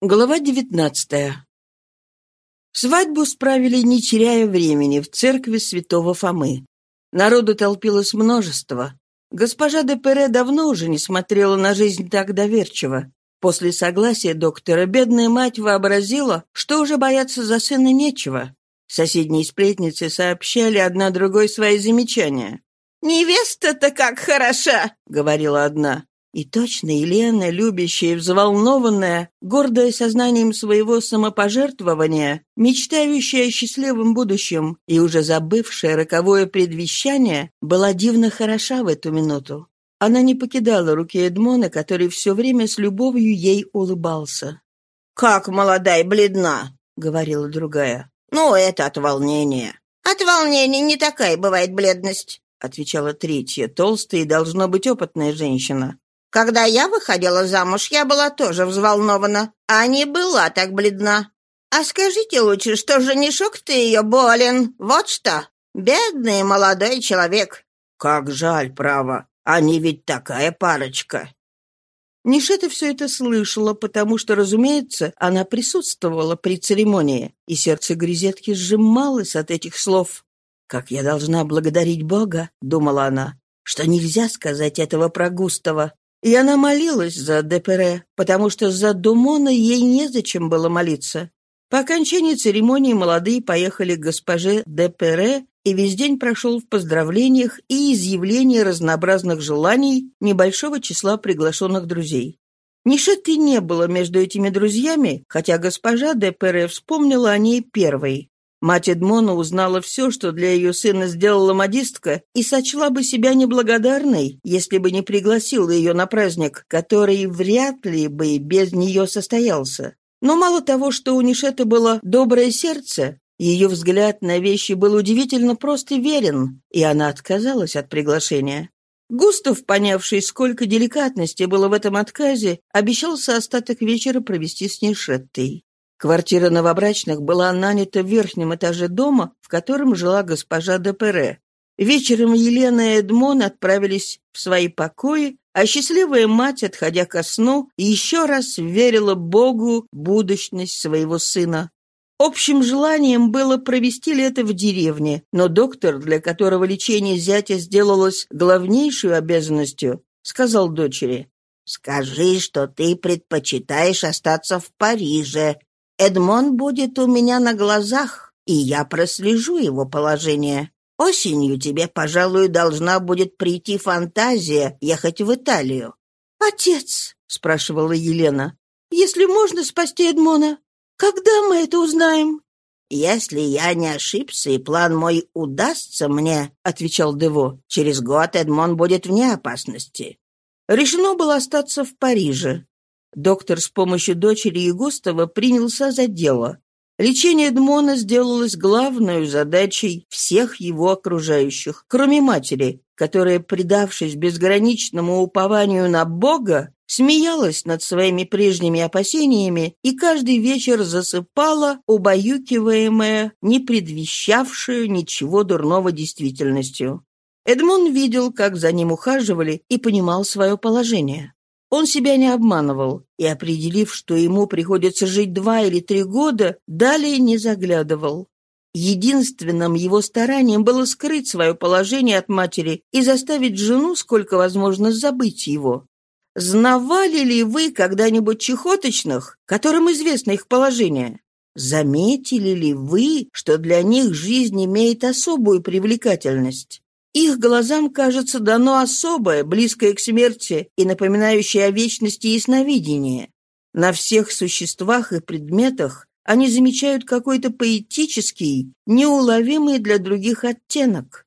Глава девятнадцатая. Свадьбу справили, не теряя времени, в церкви святого Фомы. Народу толпилось множество. Госпожа де Пере давно уже не смотрела на жизнь так доверчиво. После согласия доктора бедная мать вообразила, что уже бояться за сына нечего. Соседние сплетницы сообщали одна другой свои замечания. «Невеста-то как хороша!» — говорила одна. И точно Елена, любящая и взволнованная, гордая сознанием своего самопожертвования, мечтающая о счастливом будущем и уже забывшая роковое предвещание, была дивно хороша в эту минуту. Она не покидала руки Эдмона, который все время с любовью ей улыбался. «Как молодая бледна!» — говорила другая. «Ну, это от волнения». «От волнения не такая бывает бледность», — отвечала третья, толстая и, должно быть, опытная женщина. Когда я выходила замуж, я была тоже взволнована, а не была так бледна. А скажите лучше, что женишок-то ее болен, вот что. Бедный молодой человек. Как жаль, право. Они ведь такая парочка. Нишета все это слышала, потому что, разумеется, она присутствовала при церемонии, и сердце Гризетки сжималось от этих слов. «Как я должна благодарить Бога», — думала она, — «что нельзя сказать этого про Густава. И она молилась за Депере, потому что за Думона ей незачем было молиться. По окончании церемонии молодые поехали к госпоже Депере, и весь день прошел в поздравлениях и изъявлении разнообразных желаний небольшого числа приглашенных друзей. Нишеты не было между этими друзьями, хотя госпожа Депере вспомнила о ней первой. Мать Эдмона узнала все, что для ее сына сделала модистка, и сочла бы себя неблагодарной, если бы не пригласила ее на праздник, который вряд ли бы без нее состоялся. Но мало того, что у Нишеты было доброе сердце, ее взгляд на вещи был удивительно прост и верен, и она отказалась от приглашения. Густав, понявший, сколько деликатности было в этом отказе, обещался остаток вечера провести с Нишеттой. Квартира новобрачных была нанята в верхнем этаже дома, в котором жила госпожа де Пере. Вечером Елена и Эдмон отправились в свои покои, а счастливая мать, отходя ко сну, еще раз верила Богу будущность своего сына. Общим желанием было провести лето в деревне, но доктор, для которого лечение зятя сделалось главнейшей обязанностью, сказал дочери, «Скажи, что ты предпочитаешь остаться в Париже, Эдмон будет у меня на глазах, и я прослежу его положение. Осенью тебе, пожалуй, должна будет прийти фантазия ехать в Италию». «Отец», — спрашивала Елена, — «если можно спасти Эдмона, когда мы это узнаем?» «Если я не ошибся и план мой удастся мне», — отвечал Дево, — «через год Эдмон будет вне опасности». Решено было остаться в Париже. Доктор с помощью дочери и Густава принялся за дело. Лечение Эдмона сделалось главной задачей всех его окружающих, кроме матери, которая, предавшись безграничному упованию на Бога, смеялась над своими прежними опасениями и каждый вечер засыпала, убаюкиваемая, не предвещавшую ничего дурного действительностью. Эдмон видел, как за ним ухаживали, и понимал свое положение. Он себя не обманывал и, определив, что ему приходится жить два или три года, далее не заглядывал. Единственным его старанием было скрыть свое положение от матери и заставить жену, сколько возможно, забыть его. Знавали ли вы когда-нибудь чехоточных, которым известно их положение? Заметили ли вы, что для них жизнь имеет особую привлекательность? Их глазам, кажется, дано особое, близкое к смерти и напоминающее о вечности ясновидение. На всех существах и предметах они замечают какой-то поэтический, неуловимый для других оттенок.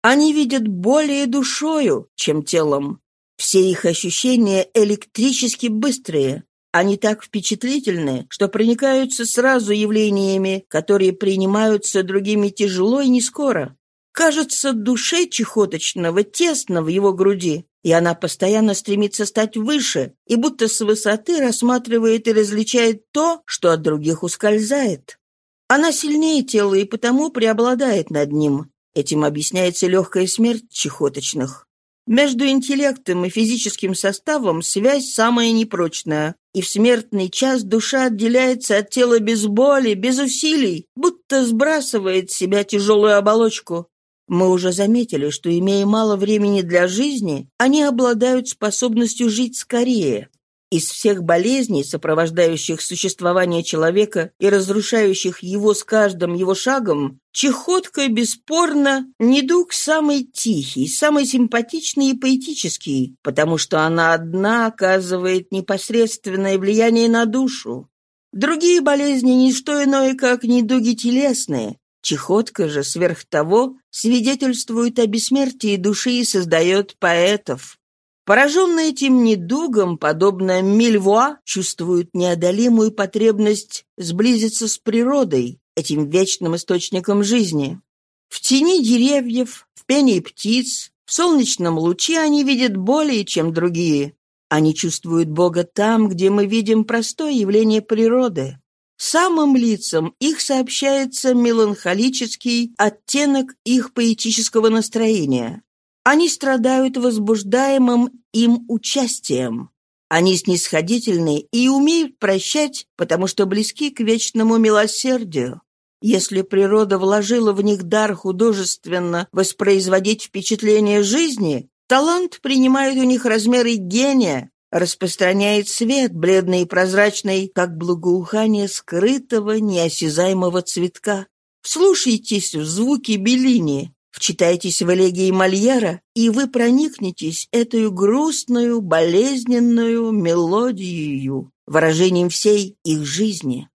Они видят более душою, чем телом. Все их ощущения электрически быстрые. Они так впечатлительны, что проникаются сразу явлениями, которые принимаются другими тяжело и не скоро. Кажется, душе чехоточного тесно в его груди, и она постоянно стремится стать выше, и будто с высоты рассматривает и различает то, что от других ускользает. Она сильнее тела и потому преобладает над ним. Этим объясняется легкая смерть чехоточных. Между интеллектом и физическим составом связь самая непрочная, и в смертный час душа отделяется от тела без боли, без усилий, будто сбрасывает с себя тяжелую оболочку. Мы уже заметили, что, имея мало времени для жизни, они обладают способностью жить скорее. Из всех болезней, сопровождающих существование человека и разрушающих его с каждым его шагом, чехотка, бесспорно, недуг самый тихий, самый симпатичный и поэтический, потому что она одна оказывает непосредственное влияние на душу. Другие болезни – не что иное, как недуги телесные. Чехотка же, сверх того, свидетельствует о бессмертии души и создает поэтов. Пораженные этим недугом, подобно Мильвуа, чувствуют неодолимую потребность сблизиться с природой, этим вечным источником жизни. В тени деревьев, в пении птиц, в солнечном луче они видят более, чем другие. Они чувствуют Бога там, где мы видим простое явление природы. Самым лицам их сообщается меланхолический оттенок их поэтического настроения. Они страдают возбуждаемым им участием. Они снисходительны и умеют прощать, потому что близки к вечному милосердию. Если природа вложила в них дар художественно воспроизводить впечатление жизни, талант принимает у них размеры гения, распространяет свет, бледный и прозрачный, как благоухание скрытого, неосязаемого цветка. Вслушайтесь в звуки Беллини, Вчитайтесь в элегии Мольера, и вы проникнетесь этой грустную, болезненную мелодией, выражением всей их жизни.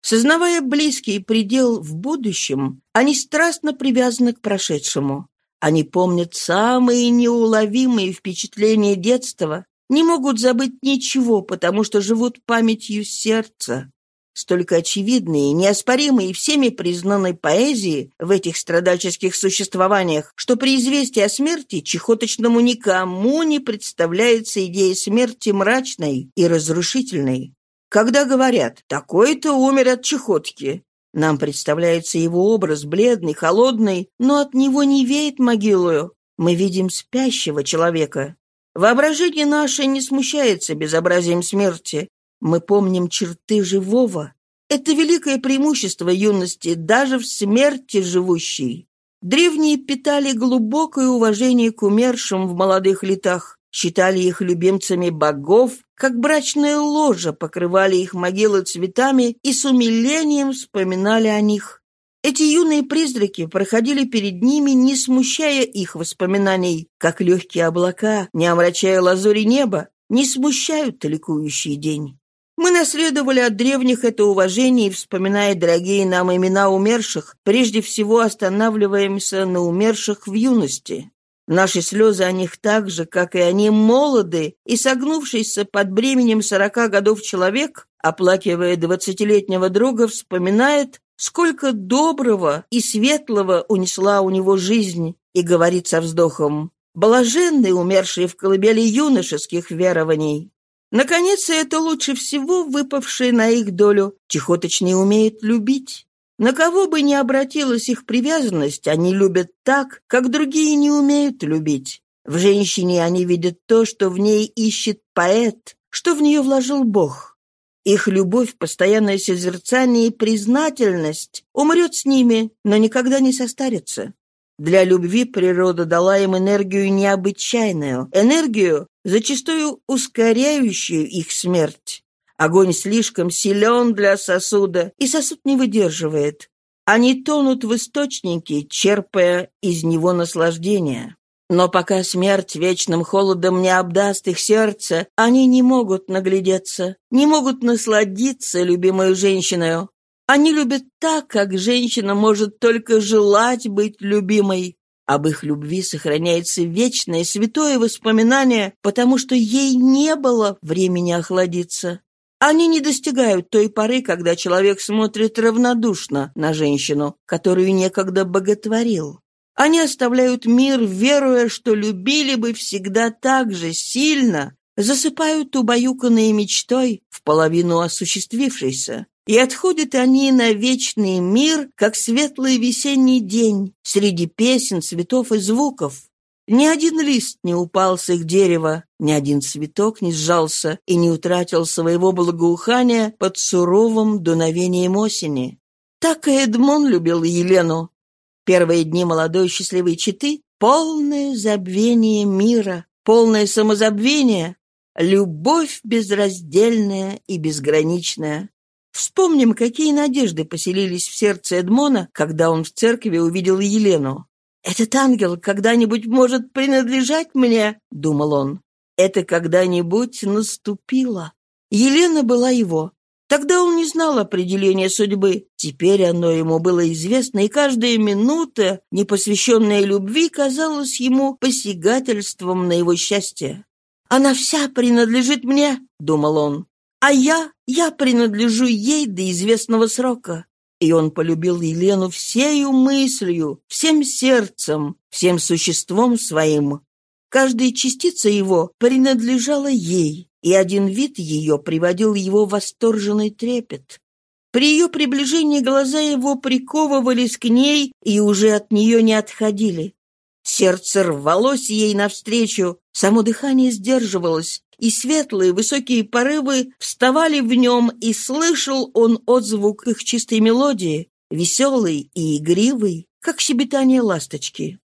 Сознавая близкий предел в будущем, они страстно привязаны к прошедшему. Они помнят самые неуловимые впечатления детства, не могут забыть ничего, потому что живут памятью сердца столько очевидной, неоспоримой и всеми признанной поэзии в этих страдальческих существованиях, что при известии о смерти чехоточному никому не представляется идея смерти мрачной и разрушительной. Когда говорят «такой-то умер от чехотки», нам представляется его образ бледный, холодный, но от него не веет могилою. Мы видим спящего человека. Воображение наше не смущается безобразием смерти, мы помним черты живого. Это великое преимущество юности даже в смерти живущей. Древние питали глубокое уважение к умершим в молодых летах, считали их любимцами богов, как брачная ложа покрывали их могилы цветами и с умилением вспоминали о них. Эти юные призраки проходили перед ними, не смущая их воспоминаний, как легкие облака, не омрачая лазури неба, не смущают ликующий день. Мы наследовали от древних это уважение и, вспоминая дорогие нам имена умерших, прежде всего останавливаемся на умерших в юности. Наши слезы о них так же, как и они, молоды, и согнувшийся под бременем сорока годов человек, оплакивая двадцатилетнего друга, вспоминает, сколько доброго и светлого унесла у него жизнь, и говорит со вздохом, «Блаженны умершие в колыбели юношеских верований». Наконец, это лучше всего выпавшее на их долю. Чехоточные умеют любить. На кого бы ни обратилась их привязанность, они любят так, как другие не умеют любить. В женщине они видят то, что в ней ищет поэт, что в нее вложил Бог. Их любовь, постоянное созерцание и признательность умрет с ними, но никогда не состарится. Для любви природа дала им энергию необычайную, энергию, зачастую ускоряющую их смерть. Огонь слишком силен для сосуда, и сосуд не выдерживает. Они тонут в источнике, черпая из него наслаждение. Но пока смерть вечным холодом не обдаст их сердце, они не могут наглядеться, не могут насладиться любимой женщиной. Они любят так, как женщина может только желать быть любимой. Об их любви сохраняется вечное святое воспоминание, потому что ей не было времени охладиться. Они не достигают той поры, когда человек смотрит равнодушно на женщину, которую некогда боготворил. Они оставляют мир, веруя, что любили бы всегда так же сильно, засыпают убаюканные мечтой, в половину осуществившейся. И отходят они на вечный мир, как светлый весенний день, среди песен, цветов и звуков. Ни один лист не упал с их дерева, ни один цветок не сжался и не утратил своего благоухания под суровым дуновением осени. Так и Эдмон любил Елену. Первые дни молодой счастливой четы — полное забвение мира, полное самозабвение, любовь безраздельная и безграничная. Вспомним, какие надежды поселились в сердце Эдмона, когда он в церкви увидел Елену. «Этот ангел когда-нибудь может принадлежать мне», — думал он. «Это когда-нибудь наступило». Елена была его. Тогда он не знал определения судьбы. Теперь оно ему было известно, и каждая минута, непосвященная любви, казалась ему посягательством на его счастье. «Она вся принадлежит мне», — думал он. «А я, я принадлежу ей до известного срока. И он полюбил Елену всею мыслью, всем сердцем, всем существом своим. Каждая частица его принадлежала ей, и один вид ее приводил его в восторженный трепет. При ее приближении глаза его приковывались к ней и уже от нее не отходили. Сердце рвалось ей навстречу, само дыхание сдерживалось, и светлые высокие порывы вставали в нем, и слышал он отзвук их чистой мелодии, веселый и игривый, как щебетание ласточки.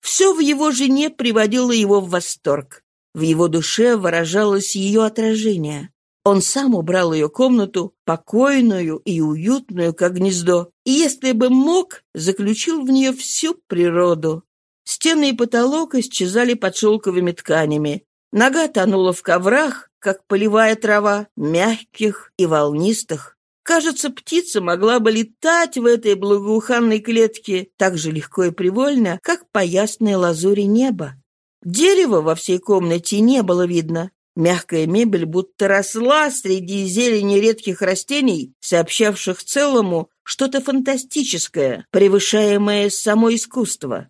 Все в его жене приводило его в восторг. В его душе выражалось ее отражение. Он сам убрал ее комнату, покойную и уютную, как гнездо, и, если бы мог, заключил в нее всю природу. Стены и потолок исчезали под шелковыми тканями. Нога тонула в коврах, как полевая трава, мягких и волнистых. Кажется, птица могла бы летать в этой благоуханной клетке так же легко и привольно, как по ясной лазури неба. Дерева во всей комнате не было видно. Мягкая мебель будто росла среди зелени редких растений, сообщавших целому что-то фантастическое, превышаемое само искусство.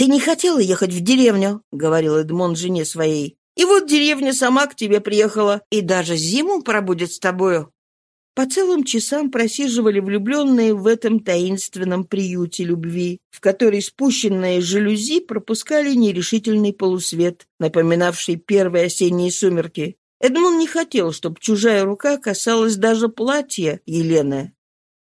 «Ты не хотела ехать в деревню», — говорил Эдмон жене своей. И вот деревня сама к тебе приехала, и даже зиму пробудет с тобою». По целым часам просиживали влюбленные в этом таинственном приюте любви, в который спущенные жалюзи пропускали нерешительный полусвет, напоминавший первые осенние сумерки. Эдмон не хотел, чтобы чужая рука касалась даже платья Елены.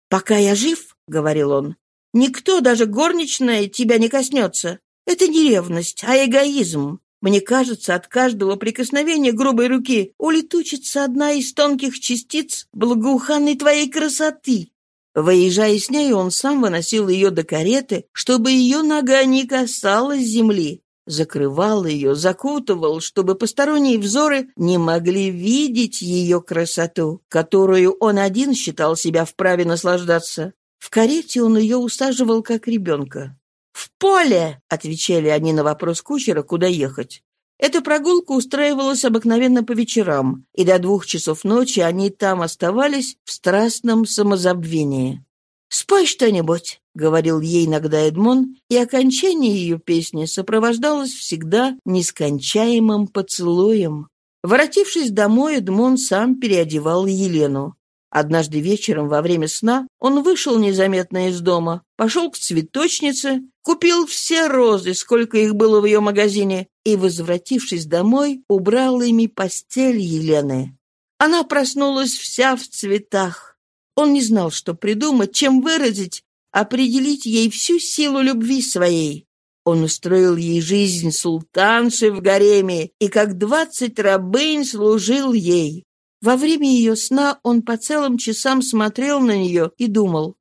«Пока я жив», — говорил он, — «никто, даже горничная, тебя не коснется. Это не ревность, а эгоизм. Мне кажется, от каждого прикосновения грубой руки улетучится одна из тонких частиц благоуханной твоей красоты. Выезжая с ней, он сам выносил ее до кареты, чтобы ее нога не касалась земли. Закрывал ее, закутывал, чтобы посторонние взоры не могли видеть ее красоту, которую он один считал себя вправе наслаждаться. В карете он ее усаживал как ребенка. «В поле!» — отвечали они на вопрос кучера, куда ехать. Эта прогулка устраивалась обыкновенно по вечерам, и до двух часов ночи они там оставались в страстном самозабвении. «Спой что-нибудь», — говорил ей иногда Эдмон, и окончание ее песни сопровождалось всегда нескончаемым поцелуем. Воротившись домой, Эдмон сам переодевал Елену. Однажды вечером во время сна он вышел незаметно из дома, пошел к цветочнице, купил все розы, сколько их было в ее магазине, и, возвратившись домой, убрал ими постель Елены. Она проснулась вся в цветах. Он не знал, что придумать, чем выразить, определить ей всю силу любви своей. Он устроил ей жизнь султанши в гареме и как двадцать рабынь служил ей. Во время ее сна он по целым часам смотрел на нее и думал,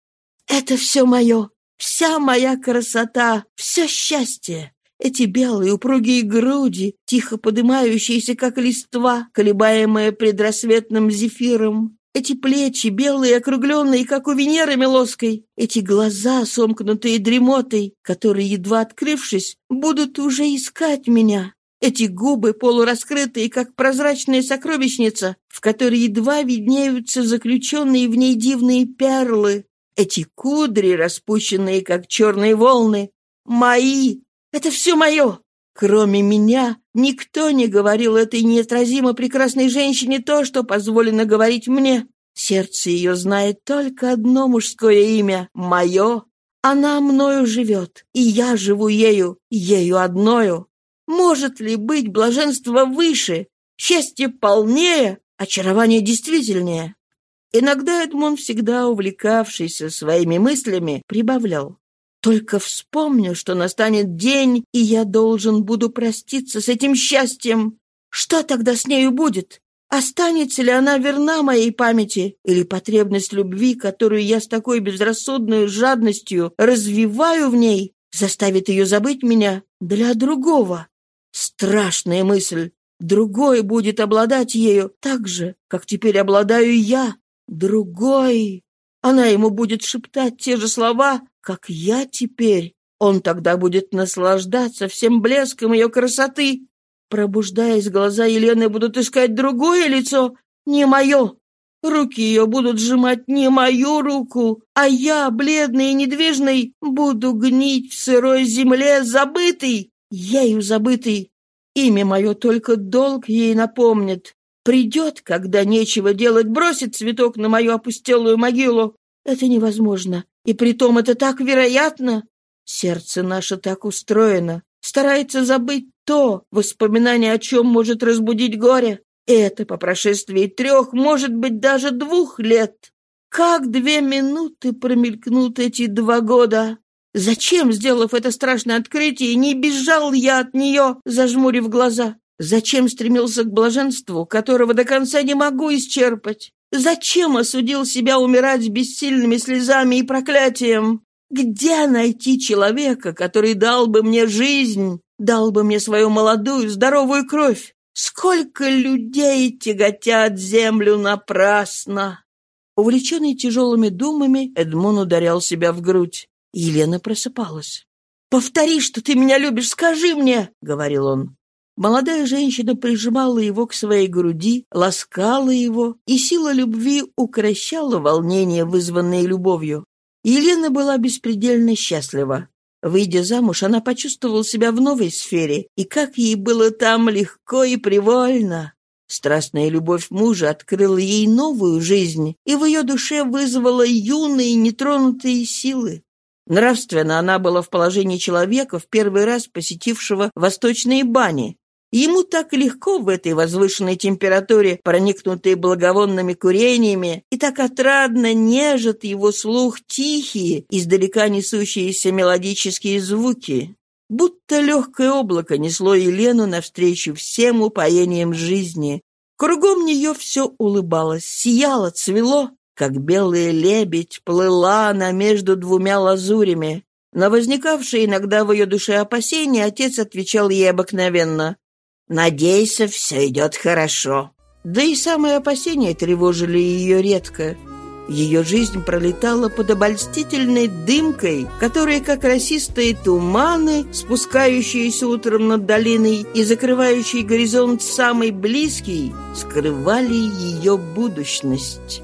«Это все мое, вся моя красота, все счастье». Эти белые упругие груди, тихо подымающиеся, как листва, колебаемые предрассветным зефиром. Эти плечи, белые, округленные, как у Венеры Милоской. Эти глаза, сомкнутые дремотой, которые, едва открывшись, будут уже искать меня. Эти губы, полураскрытые, как прозрачная сокровищница, в которой едва виднеются заключенные в ней дивные перлы. Эти кудри, распущенные, как черные волны. Мои! Это все мое! Кроме меня, никто не говорил этой неотразимо прекрасной женщине то, что позволено говорить мне. Сердце ее знает только одно мужское имя — мое. Она мною живет, и я живу ею, ею одною. Может ли быть блаженство выше, счастье полнее, очарование действительнее? Иногда Эдмон, всегда увлекавшийся своими мыслями, прибавлял. «Только вспомню, что настанет день, и я должен буду проститься с этим счастьем. Что тогда с нею будет? Останется ли она верна моей памяти, или потребность любви, которую я с такой безрассудной жадностью развиваю в ней, заставит ее забыть меня для другого? Страшная мысль. Другой будет обладать ею так же, как теперь обладаю я. Другой. Она ему будет шептать те же слова, как я теперь. Он тогда будет наслаждаться всем блеском ее красоты, Пробуждаясь, глаза Елены будут искать другое лицо, не мое. Руки ее будут сжимать не мою руку, а я, бледный и недвижный, буду гнить в сырой земле, забытый, ею забытый. Имя мое только долг ей напомнит. Придет, когда нечего делать, бросит цветок на мою опустелую могилу. Это невозможно, и притом это так вероятно. Сердце наше так устроено, старается забыть то, воспоминание о чем может разбудить горе. Это по прошествии трех, может быть, даже двух лет. Как две минуты промелькнут эти два года? Зачем, сделав это страшное открытие, не бежал я от нее, зажмурив глаза? Зачем стремился к блаженству, которого до конца не могу исчерпать? Зачем осудил себя умирать бессильными слезами и проклятием? Где найти человека, который дал бы мне жизнь, дал бы мне свою молодую, здоровую кровь. Сколько людей тяготят землю напрасно!» Увлеченный тяжелыми думами, Эдмон ударял себя в грудь. Елена просыпалась. «Повтори, что ты меня любишь, скажи мне!» — говорил он. Молодая женщина прижимала его к своей груди, ласкала его, и сила любви укращала волнение, вызванное любовью. Елена была беспредельно счастлива. Выйдя замуж, она почувствовала себя в новой сфере, и как ей было там легко и привольно. Страстная любовь мужа открыла ей новую жизнь, и в ее душе вызвала юные нетронутые силы. Нравственно она была в положении человека, в первый раз посетившего восточные бани, Ему так легко в этой возвышенной температуре, проникнутой благовонными курениями, и так отрадно нежат его слух тихие, издалека несущиеся мелодические звуки. Будто легкое облако несло Елену навстречу всем упоениям жизни. Кругом нее все улыбалось, сияло, цвело, как белый лебедь плыла она между двумя лазурями. На возникавшие иногда в ее душе опасения отец отвечал ей обыкновенно Надейся, все идет хорошо». Да и самые опасения тревожили ее редко. Ее жизнь пролетала под обольстительной дымкой, которая, как росистые туманы, спускающиеся утром над долиной и закрывающие горизонт самый близкий, скрывали ее будущность.